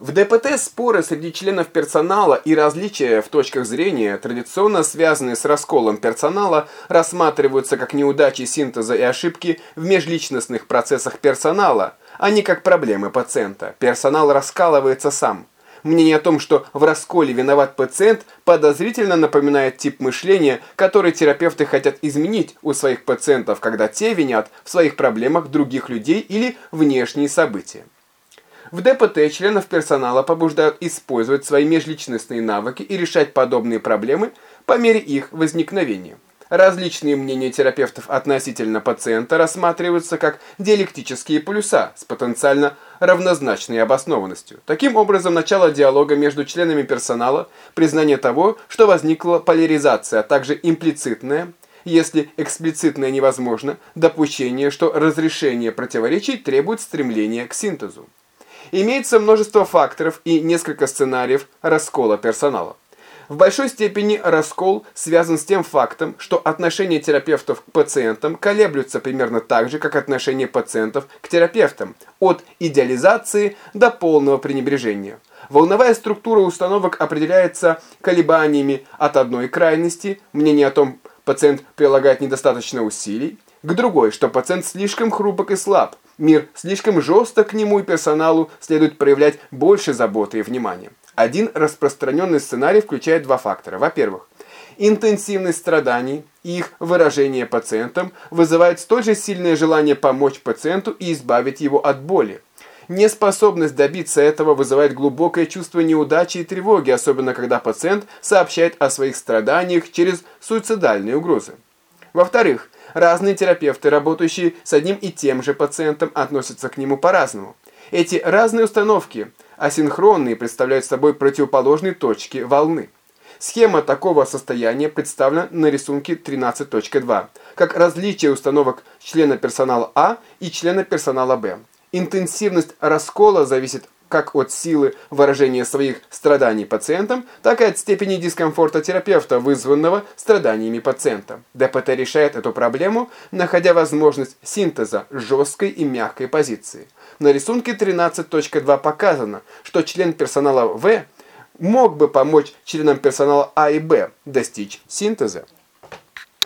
В ДПТ споры среди членов персонала и различия в точках зрения, традиционно связанные с расколом персонала, рассматриваются как неудачи синтеза и ошибки в межличностных процессах персонала, а не как проблемы пациента. Персонал раскалывается сам. Мнение о том, что в расколе виноват пациент, подозрительно напоминает тип мышления, который терапевты хотят изменить у своих пациентов, когда те винят в своих проблемах других людей или внешние события. В ДПТ членов персонала побуждают использовать свои межличностные навыки и решать подобные проблемы по мере их возникновения. Различные мнения терапевтов относительно пациента рассматриваются как диалектические полюса с потенциально равнозначной обоснованностью. Таким образом, начало диалога между членами персонала, признание того, что возникла поляризация, а также имплицитная, если эксплицитное невозможно, допущение, что разрешение противоречий требует стремления к синтезу. Имеется множество факторов и несколько сценариев раскола персонала. В большой степени раскол связан с тем фактом, что отношения терапевтов к пациентам колеблются примерно так же, как отношения пациентов к терапевтам, от идеализации до полного пренебрежения. Волновая структура установок определяется колебаниями от одной крайности, мнение о том, пациент прилагает недостаточно усилий, к другой, что пациент слишком хрупок и слаб, Мир слишком жесток к нему и персоналу следует проявлять больше заботы и внимания. Один распространенный сценарий включает два фактора. Во-первых, интенсивность страданий и их выражение пациентам вызывает столь же сильное желание помочь пациенту и избавить его от боли. Неспособность добиться этого вызывает глубокое чувство неудачи и тревоги, особенно когда пациент сообщает о своих страданиях через суицидальные угрозы. Во-вторых, Разные терапевты, работающие с одним и тем же пациентом, относятся к нему по-разному. Эти разные установки, асинхронные, представляют собой противоположные точки волны. Схема такого состояния представлена на рисунке 13.2, как различие установок члена персонала А и члена персонала Б. Интенсивность раскола зависит как от силы выражения своих страданий пациентам, так и от степени дискомфорта терапевта, вызванного страданиями пациента. ДПТ решает эту проблему, находя возможность синтеза жесткой и мягкой позиции. На рисунке 13.2 показано, что член персонала В мог бы помочь членам персонала А и Б достичь синтеза.